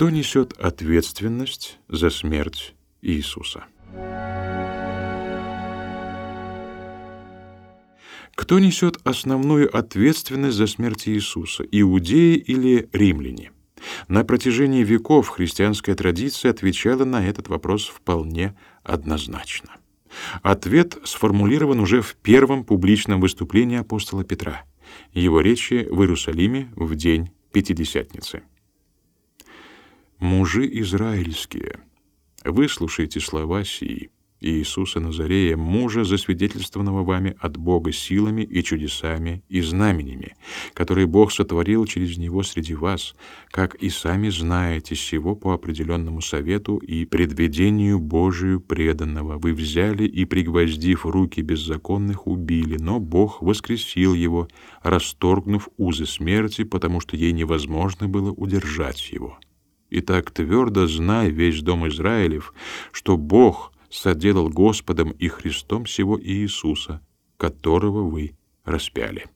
Кто несет ответственность за смерть Иисуса? Кто несет основную ответственность за смерть Иисуса, иудеи или римляне? На протяжении веков христианская традиция отвечала на этот вопрос вполне однозначно. Ответ сформулирован уже в первом публичном выступлении апостола Петра, его речи в Иерусалиме в день Пятидесятницы. «Мужи израильские, выслушайте слова сии, Иисуса Назарея, мужа, засвидетельствованного вами от Бога силами и чудесами и знаменями, которые Бог сотворил через него среди вас, как и сами знаете сего по определенному совету и предведению Божию преданного. Вы взяли и, пригвоздив руки беззаконных, убили, но Бог воскресил его, расторгнув узы смерти, потому что ей невозможно было удержать его. Итак, твердо знай весь дом Израилев, что Бог — соделал Господом и Христом всего Иисуса, которого вы распяли.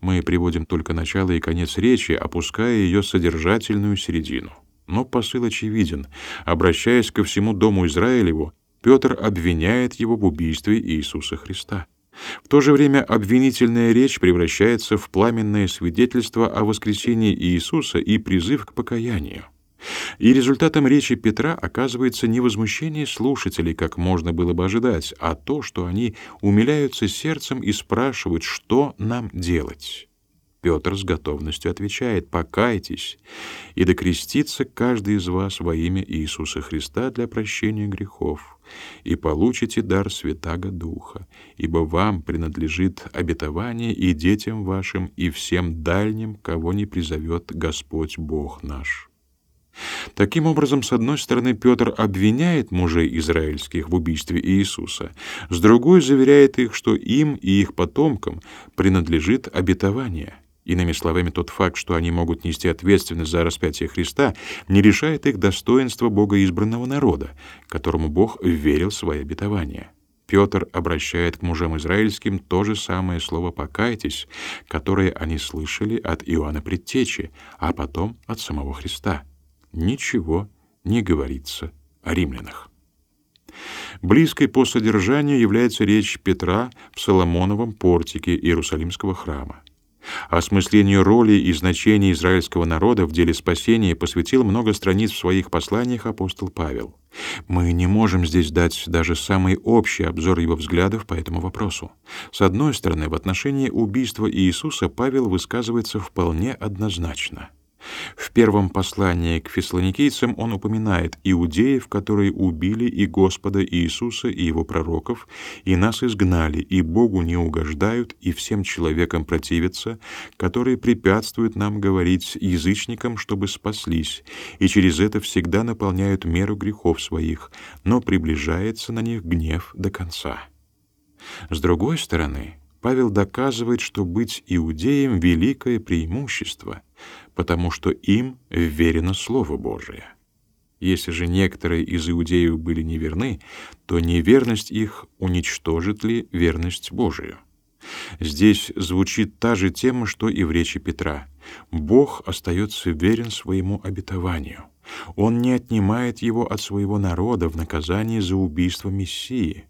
Мы приводим только начало и конец речи, опуская ее содержательную середину. Но посыл очевиден. Обращаясь ко всему дому Израилеву, Петр обвиняет его в убийстве Иисуса Христа. В то же время обвинительная речь превращается в пламенное свидетельство о воскресении Иисуса и призыв к покаянию. И результатом речи Петра оказывается не возмущение слушателей, как можно было бы ожидать, а то, что они умиляются сердцем и спрашивают, что нам делать. Петр с готовностью отвечает: "Покайтесь, и докрестится каждый из вас во имя Иисуса Христа для прощения грехов, и получите дар Святаго Духа, ибо вам принадлежит обетование и детям вашим, и всем дальним, кого не призовет Господь Бог наш". Таким образом, с одной стороны, Петр обвиняет мужей израильских в убийстве Иисуса, с другой заверяет их, что им и их потомкам принадлежит обетование. Иными словами, тот факт, что они могут нести ответственность за распятие Христа, не решает их достоинства Бога избранного народа, которому Бог верил свои обетования. Петр обращает к мужам израильским то же самое слово «покайтесь», которое они слышали от Иоанна Предтечи, а потом от самого Христа ничего не говорится о римлянах. Близкой по содержанию является речь Петра в Соломоновом портике Иерусалимского храма. Осмыслению роли и значения израильского народа в деле спасения посвятил много страниц в своих посланиях апостол Павел. Мы не можем здесь дать даже самый общий обзор его взглядов по этому вопросу. С одной стороны, в отношении убийства Иисуса Павел высказывается вполне однозначно — в первом послании к фессалоникийцам он упоминает иудеев, которые убили и Господа Иисуса, и его пророков, и нас изгнали, и Богу не угождают, и всем человекам противятся, которые препятствуют нам говорить язычникам, чтобы спаслись, и через это всегда наполняют меру грехов своих, но приближается на них гнев до конца. С другой стороны, Павел доказывает, что быть иудеем — великое преимущество, потому что им верено Слово Божие. Если же некоторые из иудеев были неверны, то неверность их уничтожит ли верность Божию? Здесь звучит та же тема, что и в речи Петра. Бог остается верен своему обетованию. Он не отнимает его от своего народа в наказание за убийство Мессии.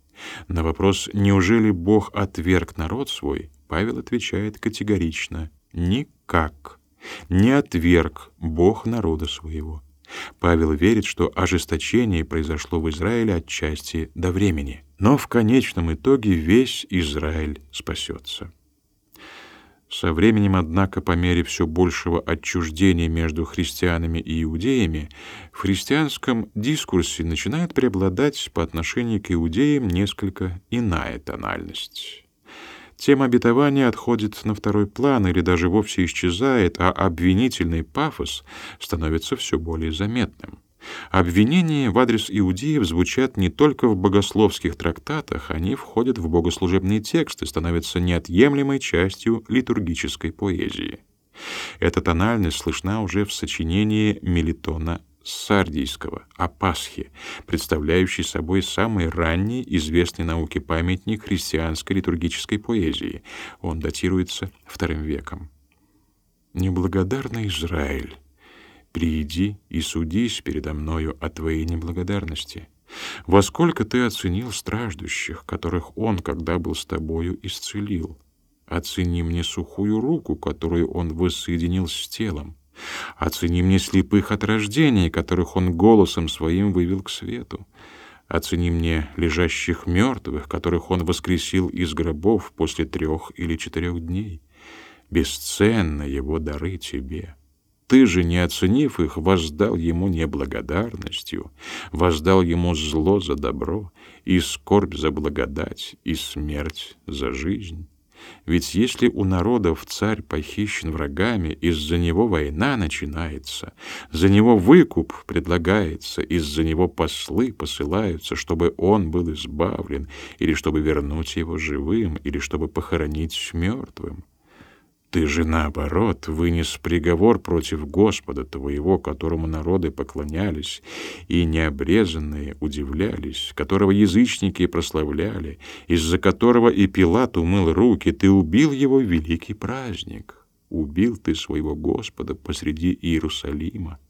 На вопрос «Неужели Бог отверг народ свой?» Павел отвечает категорично «Никак» не отверг Бог народа своего. Павел верит, что ожесточение произошло в Израиле отчасти до времени, но в конечном итоге весь Израиль спасется. Со временем, однако, по мере все большего отчуждения между христианами и иудеями, в христианском дискурсе начинает преобладать по отношению к иудеям несколько иная тональность. Тема обетования отходит на второй план или даже вовсе исчезает, а обвинительный пафос становится все более заметным. Обвинения в адрес иудеев звучат не только в богословских трактатах, они входят в богослужебные тексты, становятся неотъемлемой частью литургической поэзии. Эта тональность слышна уже в сочинении Мелитона Сардийского о Пасхе, представляющий собой самый ранний известный науке памятник христианской литургической поэзии. Он датируется II веком. Неблагодарный Израиль, приди и судись передо мною о твоей неблагодарности. Во сколько ты оценил страждущих, которых он, когда был с тобою, исцелил? Оцени мне сухую руку, которую он воссоединил с телом. Оцени мне слепых от рождения, которых он голосом своим вывел к свету. Оцени мне лежащих мертвых, которых он воскресил из гробов после трех или четырех дней. Бесценно его дары тебе. Ты же, не оценив их, воздал ему неблагодарностью, воздал ему зло за добро, и скорбь за благодать, и смерть за жизнь. Ведь если у народов царь похищен врагами, из-за него война начинается, за него выкуп предлагается, из-за него послы посылаются, чтобы он был избавлен, или чтобы вернуть его живым, или чтобы похоронить мертвым. Ты же, наоборот, вынес приговор против Господа твоего, которому народы поклонялись, и необрезанные удивлялись, которого язычники прославляли, из-за которого и Пилат умыл руки, ты убил его великий праздник. Убил ты своего Господа посреди Иерусалима.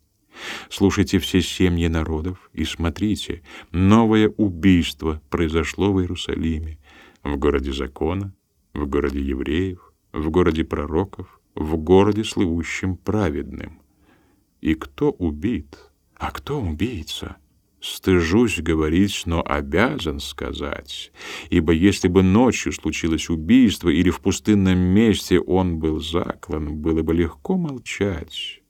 Слушайте все семьи народов и смотрите, новое убийство произошло в Иерусалиме, в городе закона, в городе евреев, в городе пророков, в городе, слывущем праведным. И кто убит, а кто убийца? Стыжусь говорить, но обязан сказать, ибо если бы ночью случилось убийство или в пустынном месте он был заклан, было бы легко молчать.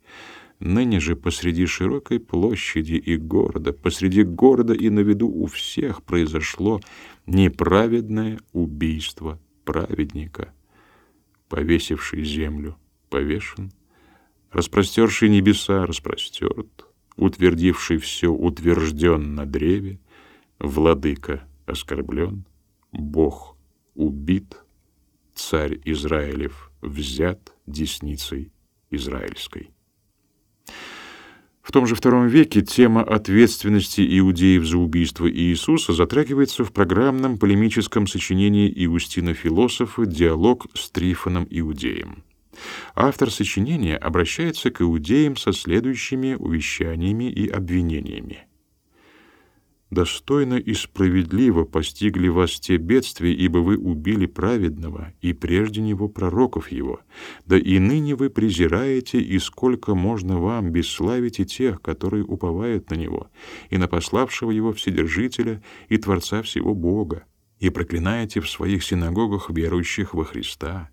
Ныне же посреди широкой площади и города, посреди города и на виду у всех произошло неправедное убийство праведника повесивший землю, повешен, распростерший небеса, распростерт, утвердивший все утвержден на древе, владыка оскорблен, Бог убит, царь Израилев взят десницей израильской. В том же втором веке тема ответственности иудеев за убийство Иисуса затрагивается в программном полемическом сочинении Иустина Философа «Диалог с Трифоном Иудеем». Автор сочинения обращается к иудеям со следующими увещаниями и обвинениями достойно и справедливо постигли вас те бедствия, ибо вы убили праведного, и прежде него пророков его. Да и ныне вы презираете, и сколько можно вам бесславить и тех, которые уповают на него, и на пославшего его Вседержителя и Творца всего Бога, и проклинаете в своих синагогах верующих во Христа.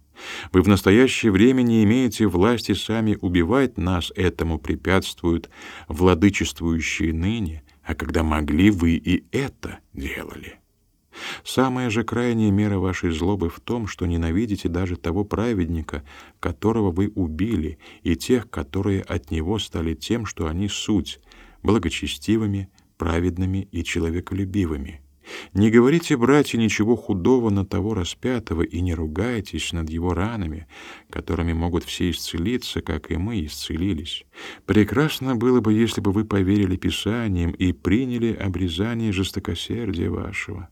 Вы в настоящее время не имеете власти сами убивать нас, этому препятствуют владычествующие ныне, а когда могли, вы и это делали. Самая же крайняя мера вашей злобы в том, что ненавидите даже того праведника, которого вы убили, и тех, которые от него стали тем, что они суть, благочестивыми, праведными и человеколюбивыми. Не говорите, братья, ничего худого на того распятого и не ругайтесь над его ранами, которыми могут все исцелиться, как и мы исцелились. Прекрасно было бы, если бы вы поверили Писаниям и приняли обрезание жестокосердия вашего.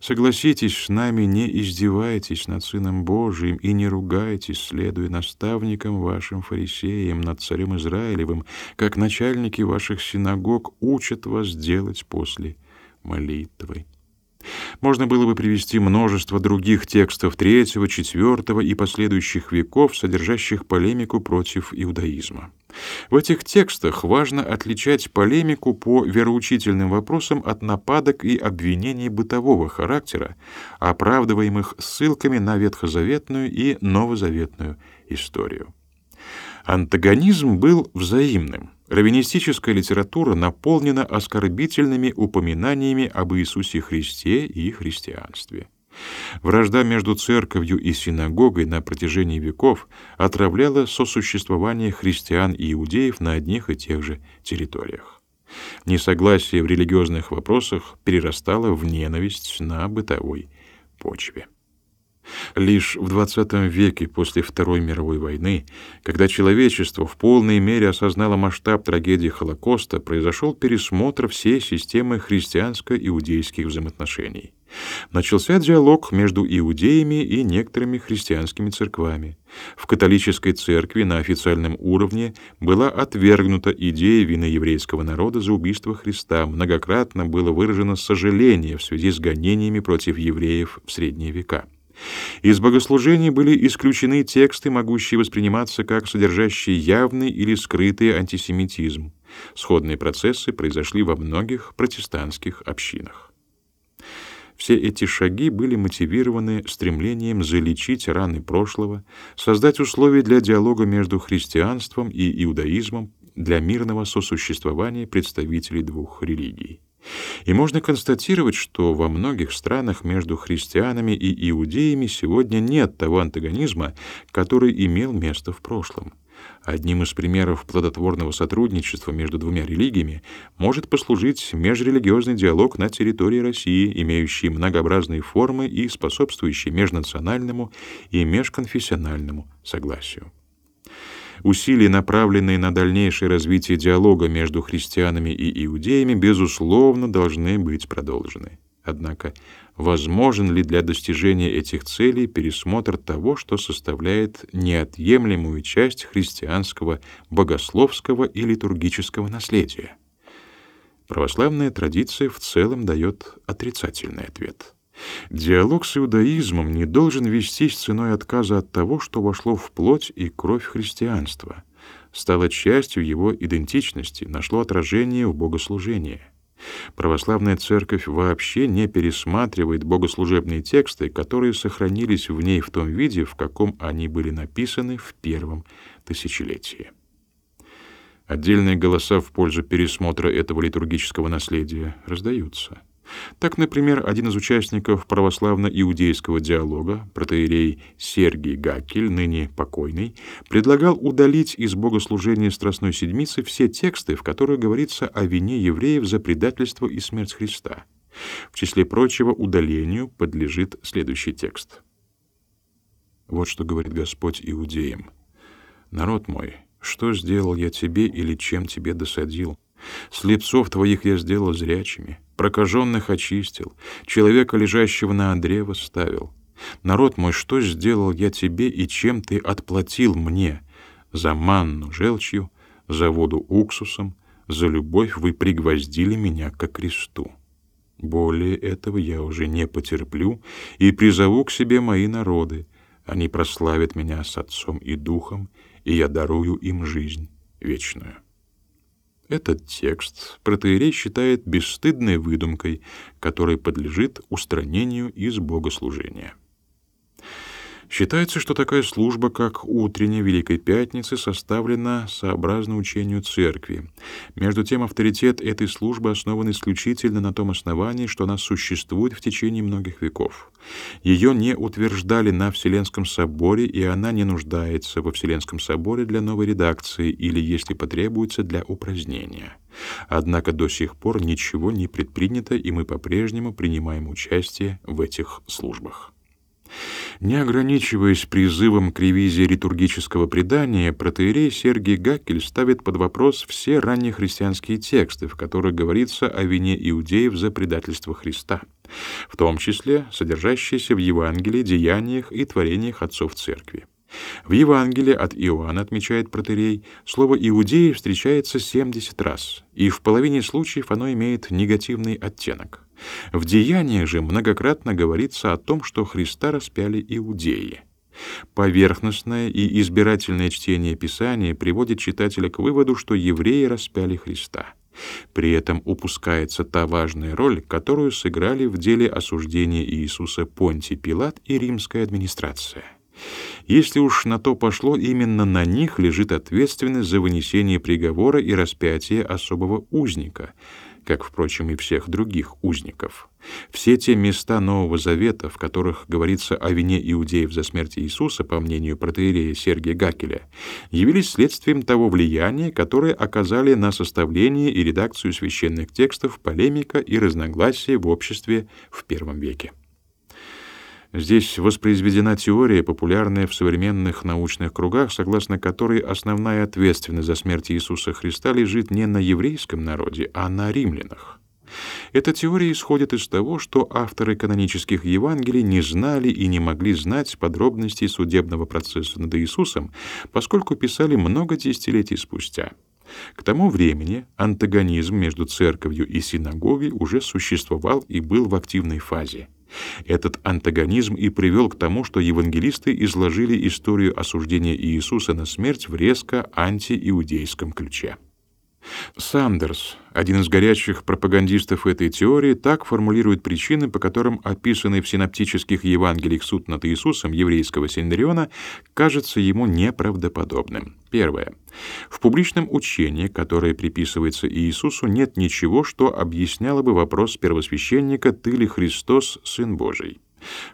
Согласитесь с нами, не издевайтесь над Сыном Божиим и не ругайтесь, следуя наставникам вашим фарисеям, над царем Израилевым, как начальники ваших синагог учат вас делать после молитвы. Можно было бы привести множество других текстов третьего, четвертого и последующих веков, содержащих полемику против иудаизма. В этих текстах важно отличать полемику по вероучительным вопросам от нападок и обвинений бытового характера, оправдываемых ссылками на ветхозаветную и новозаветную историю. Антагонизм был взаимным. Раввинистическая литература наполнена оскорбительными упоминаниями об Иисусе Христе и христианстве. Вражда между церковью и синагогой на протяжении веков отравляла сосуществование христиан и иудеев на одних и тех же территориях. Несогласие в религиозных вопросах перерастало в ненависть на бытовой почве. Лишь в XX веке после Второй мировой войны, когда человечество в полной мере осознало масштаб трагедии Холокоста, произошел пересмотр всей системы христианско-иудейских взаимоотношений. Начался диалог между иудеями и некоторыми христианскими церквами. В католической церкви на официальном уровне была отвергнута идея вины еврейского народа за убийство Христа. Многократно было выражено сожаление в связи с гонениями против евреев в средние века. Из богослужений были исключены тексты, могущие восприниматься как содержащие явный или скрытый антисемитизм. Сходные процессы произошли во многих протестантских общинах. Все эти шаги были мотивированы стремлением залечить раны прошлого, создать условия для диалога между христианством и иудаизмом, для мирного сосуществования представителей двух религий. И можно констатировать, что во многих странах между христианами и иудеями сегодня нет того антагонизма, который имел место в прошлом. Одним из примеров плодотворного сотрудничества между двумя религиями может послужить межрелигиозный диалог на территории России, имеющий многообразные формы и способствующий межнациональному и межконфессиональному согласию. Усилия, направленные на дальнейшее развитие диалога между христианами и иудеями, безусловно, должны быть продолжены. Однако, возможен ли для достижения этих целей пересмотр того, что составляет неотъемлемую часть христианского богословского и литургического наследия? Православная традиция в целом дает отрицательный ответ. Диалог с иудаизмом не должен вестись ценой отказа от того, что вошло в плоть и кровь христианства, стало частью его идентичности, нашло отражение в богослужении. Православная церковь вообще не пересматривает богослужебные тексты, которые сохранились в ней в том виде, в каком они были написаны в первом тысячелетии. Отдельные голоса в пользу пересмотра этого литургического наследия раздаются. Так, например, один из участников православно-иудейского диалога, протоиерей Сергий Гакель, ныне покойный, предлагал удалить из богослужения Страстной Седмицы все тексты, в которых говорится о вине евреев за предательство и смерть Христа. В числе прочего удалению подлежит следующий текст. Вот что говорит Господь иудеям. «Народ мой, что сделал я тебе или чем тебе досадил? Слепцов твоих я сделал зрячими, прокаженных очистил, человека, лежащего на одре, восставил. Народ мой, что сделал я тебе и чем ты отплатил мне? За манну желчью, за воду уксусом, за любовь вы пригвоздили меня ко кресту. Более этого я уже не потерплю и призову к себе мои народы. Они прославят меня с Отцом и Духом, и я дарую им жизнь вечную. Этот текст протеерей считает бесстыдной выдумкой, которой подлежит устранению из богослужения. Считается, что такая служба, как утренняя Великой Пятницы, составлена сообразно учению Церкви. Между тем, авторитет этой службы основан исключительно на том основании, что она существует в течение многих веков. Ее не утверждали на Вселенском соборе, и она не нуждается во Вселенском соборе для новой редакции или, если потребуется, для упразднения. Однако до сих пор ничего не предпринято, и мы по-прежнему принимаем участие в этих службах. Не ограничиваясь призывом к ревизии литургического предания, протеерей Сергий Гакель ставит под вопрос все ранние христианские тексты, в которых говорится о вине иудеев за предательство Христа, в том числе содержащиеся в Евангелии, деяниях и творениях отцов церкви. В Евангелии от Иоанна, отмечает протерей, слово «иудеи» встречается 70 раз, и в половине случаев оно имеет негативный оттенок. В Деяниях же многократно говорится о том, что Христа распяли иудеи. Поверхностное и избирательное чтение Писания приводит читателя к выводу, что евреи распяли Христа. При этом упускается та важная роль, которую сыграли в деле осуждения Иисуса Понтий Пилат и римская администрация. Если уж на то пошло, именно на них лежит ответственность за вынесение приговора и распятие особого узника — как, впрочем, и всех других узников. Все те места Нового Завета, в которых говорится о вине иудеев за смерть Иисуса, по мнению протеерея Сергия Гакеля, явились следствием того влияния, которое оказали на составление и редакцию священных текстов полемика и разногласия в обществе в первом веке. Здесь воспроизведена теория, популярная в современных научных кругах, согласно которой основная ответственность за смерть Иисуса Христа лежит не на еврейском народе, а на римлянах. Эта теория исходит из того, что авторы канонических Евангелий не знали и не могли знать подробностей судебного процесса над Иисусом, поскольку писали много десятилетий спустя. К тому времени антагонизм между церковью и синагогой уже существовал и был в активной фазе. Этот антагонизм и привел к тому, что евангелисты изложили историю осуждения Иисуса на смерть в резко антииудейском ключе. Сандерс, один из горячих пропагандистов этой теории, так формулирует причины, по которым описанный в синоптических Евангелиях суд над Иисусом еврейского Синедриона кажется ему неправдоподобным. Первое. В публичном учении, которое приписывается Иисусу, нет ничего, что объясняло бы вопрос первосвященника «Ты ли Христос, Сын Божий?»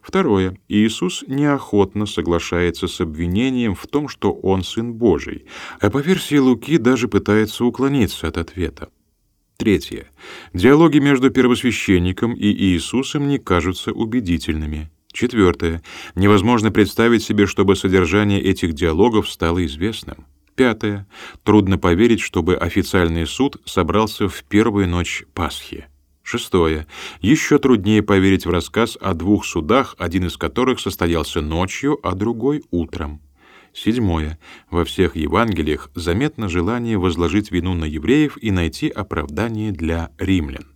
Второе. Иисус неохотно соглашается с обвинением в том, что он Сын Божий, а по версии Луки даже пытается уклониться от ответа. Третье. Диалоги между первосвященником и Иисусом не кажутся убедительными. Четвертое. Невозможно представить себе, чтобы содержание этих диалогов стало известным. Пятое. Трудно поверить, чтобы официальный суд собрался в первую ночь Пасхи. Шестое. Еще труднее поверить в рассказ о двух судах, один из которых состоялся ночью, а другой — утром. Седьмое. Во всех Евангелиях заметно желание возложить вину на евреев и найти оправдание для римлян.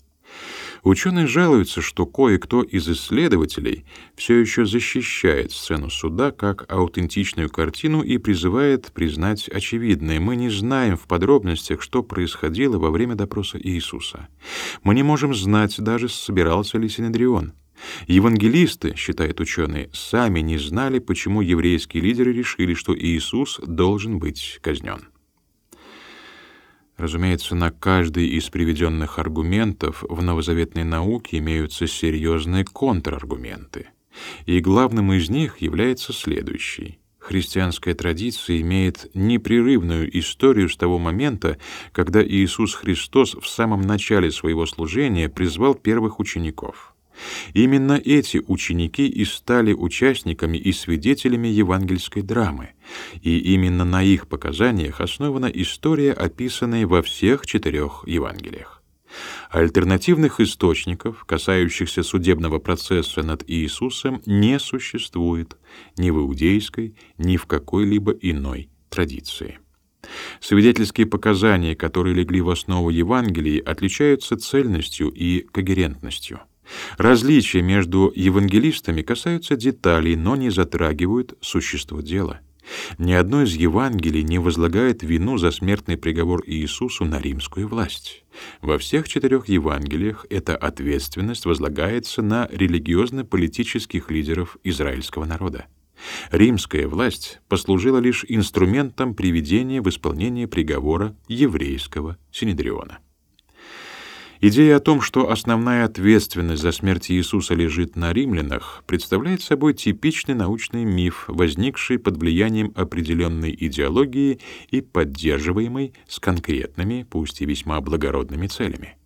Ученые жалуются, что кое-кто из исследователей все еще защищает сцену суда как аутентичную картину и призывает признать очевидное. Мы не знаем в подробностях, что происходило во время допроса Иисуса. Мы не можем знать даже, собирался ли Синедрион. Евангелисты, считают ученые, сами не знали, почему еврейские лидеры решили, что Иисус должен быть казнен. Разумеется, на каждый из приведенных аргументов в новозаветной науке имеются серьезные контраргументы. И главным из них является следующий. Христианская традиция имеет непрерывную историю с того момента, когда Иисус Христос в самом начале своего служения призвал первых учеников — Именно эти ученики и стали участниками и свидетелями евангельской драмы, и именно на их показаниях основана история, описанная во всех четырех Евангелиях. Альтернативных источников, касающихся судебного процесса над Иисусом, не существует ни в иудейской, ни в какой-либо иной традиции. Свидетельские показания, которые легли в основу Евангелий, отличаются цельностью и когерентностью – Различия между евангелистами касаются деталей, но не затрагивают существо дела. Ни одно из Евангелий не возлагает вину за смертный приговор Иисусу на римскую власть. Во всех четырех Евангелиях эта ответственность возлагается на религиозно-политических лидеров израильского народа. Римская власть послужила лишь инструментом приведения в исполнение приговора еврейского Синедриона. Идея о том, что основная ответственность за смерть Иисуса лежит на римлянах, представляет собой типичный научный миф, возникший под влиянием определенной идеологии и поддерживаемый с конкретными, пусть и весьма благородными целями.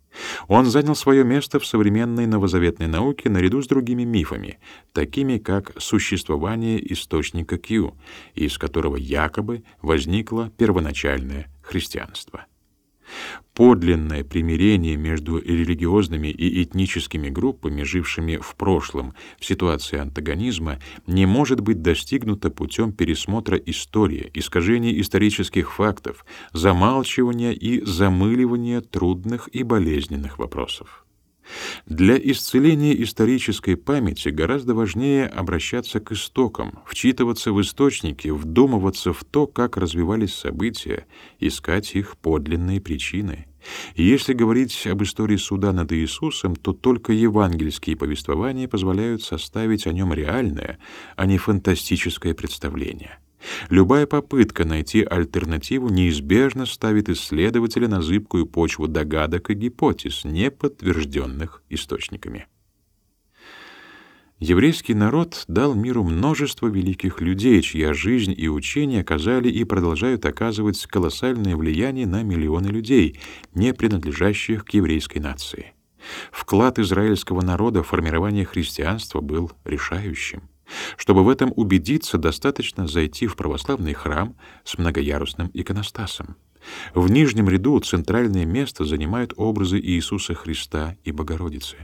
Он занял свое место в современной новозаветной науке наряду с другими мифами, такими как существование источника Q, из которого якобы возникло первоначальное христианство. Подлинное примирение между религиозными и этническими группами, жившими в прошлом в ситуации антагонизма, не может быть достигнуто путем пересмотра истории, искажения исторических фактов, замалчивания и замыливания трудных и болезненных вопросов. Для исцеления исторической памяти гораздо важнее обращаться к истокам, вчитываться в источники, вдумываться в то, как развивались события, искать их подлинные причины. Если говорить об истории суда над Иисусом, то только евангельские повествования позволяют составить о нем реальное, а не фантастическое представление. Любая попытка найти альтернативу неизбежно ставит исследователя на зыбкую почву догадок и гипотез, не подтвержденных источниками. Еврейский народ дал миру множество великих людей, чья жизнь и учения оказали и продолжают оказывать колоссальное влияние на миллионы людей, не принадлежащих к еврейской нации. Вклад израильского народа в формирование христианства был решающим. Чтобы в этом убедиться, достаточно зайти в православный храм с многоярусным иконостасом. В нижнем ряду центральное место занимают образы Иисуса Христа и Богородицы.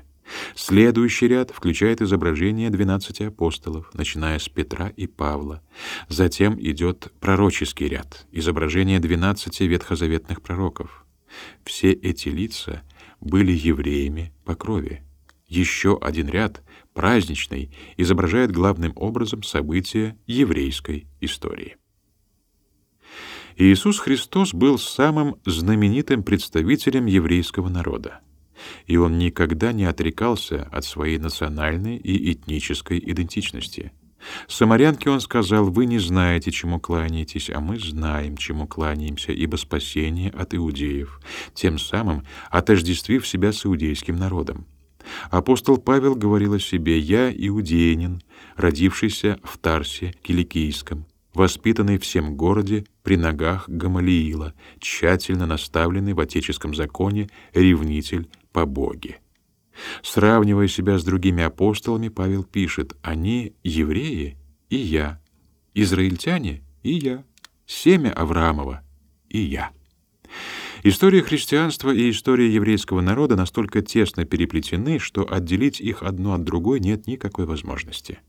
Следующий ряд включает изображение двенадцати апостолов, начиная с Петра и Павла. Затем идет пророческий ряд, изображение двенадцати ветхозаветных пророков. Все эти лица были евреями по крови. Еще один ряд, праздничный, изображает главным образом события еврейской истории. Иисус Христос был самым знаменитым представителем еврейского народа и он никогда не отрекался от своей национальной и этнической идентичности. Самарянке он сказал, «Вы не знаете, чему кланяетесь, а мы знаем, чему кланяемся, ибо спасение от иудеев, тем самым отождествив себя с иудейским народом». Апостол Павел говорил о себе, «Я иудеянин, родившийся в Тарсе Киликийском, воспитанный всем городе при ногах Гамалиила, тщательно наставленный в отеческом законе, ревнитель по Боге. Сравнивая себя с другими апостолами, Павел пишет, «Они евреи, и я, израильтяне, и я, семя Авраамова, и я». История христианства и история еврейского народа настолько тесно переплетены, что отделить их одно от другой нет никакой возможности.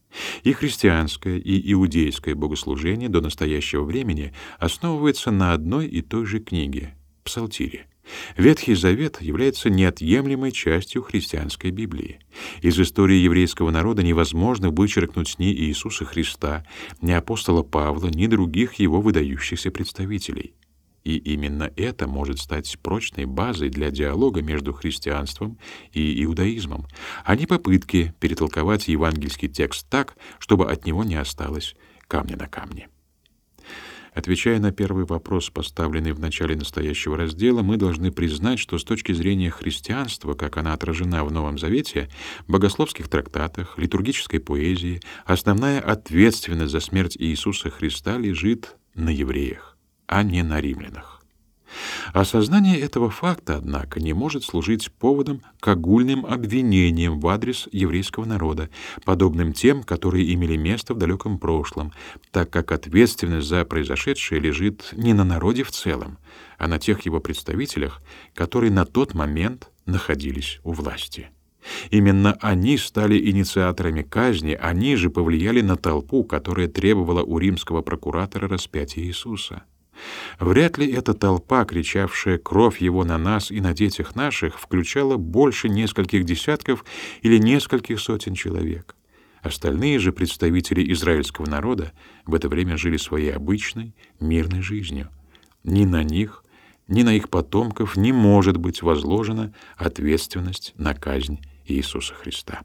И христианское, и иудейское богослужение до настоящего времени основывается на одной и той же книге — Псалтире. Ветхий Завет является неотъемлемой частью христианской Библии. Из истории еврейского народа невозможно вычеркнуть ни Иисуса Христа, ни апостола Павла, ни других его выдающихся представителей. И именно это может стать прочной базой для диалога между христианством и иудаизмом, а не попытки перетолковать евангельский текст так, чтобы от него не осталось камня на камне. Отвечая на первый вопрос, поставленный в начале настоящего раздела, мы должны признать, что с точки зрения христианства, как она отражена в Новом Завете, богословских трактатах, литургической поэзии, основная ответственность за смерть Иисуса Христа лежит на евреях а не на римлянах. Осознание этого факта, однако, не может служить поводом к огульным обвинениям в адрес еврейского народа, подобным тем, которые имели место в далеком прошлом, так как ответственность за произошедшее лежит не на народе в целом, а на тех его представителях, которые на тот момент находились у власти. Именно они стали инициаторами казни, они же повлияли на толпу, которая требовала у римского прокуратора распятия Иисуса. Вряд ли эта толпа, кричавшая «Кровь его на нас и на детях наших», включала больше нескольких десятков или нескольких сотен человек. Остальные же представители израильского народа в это время жили своей обычной, мирной жизнью. Ни на них, ни на их потомков не может быть возложена ответственность на казнь Иисуса Христа.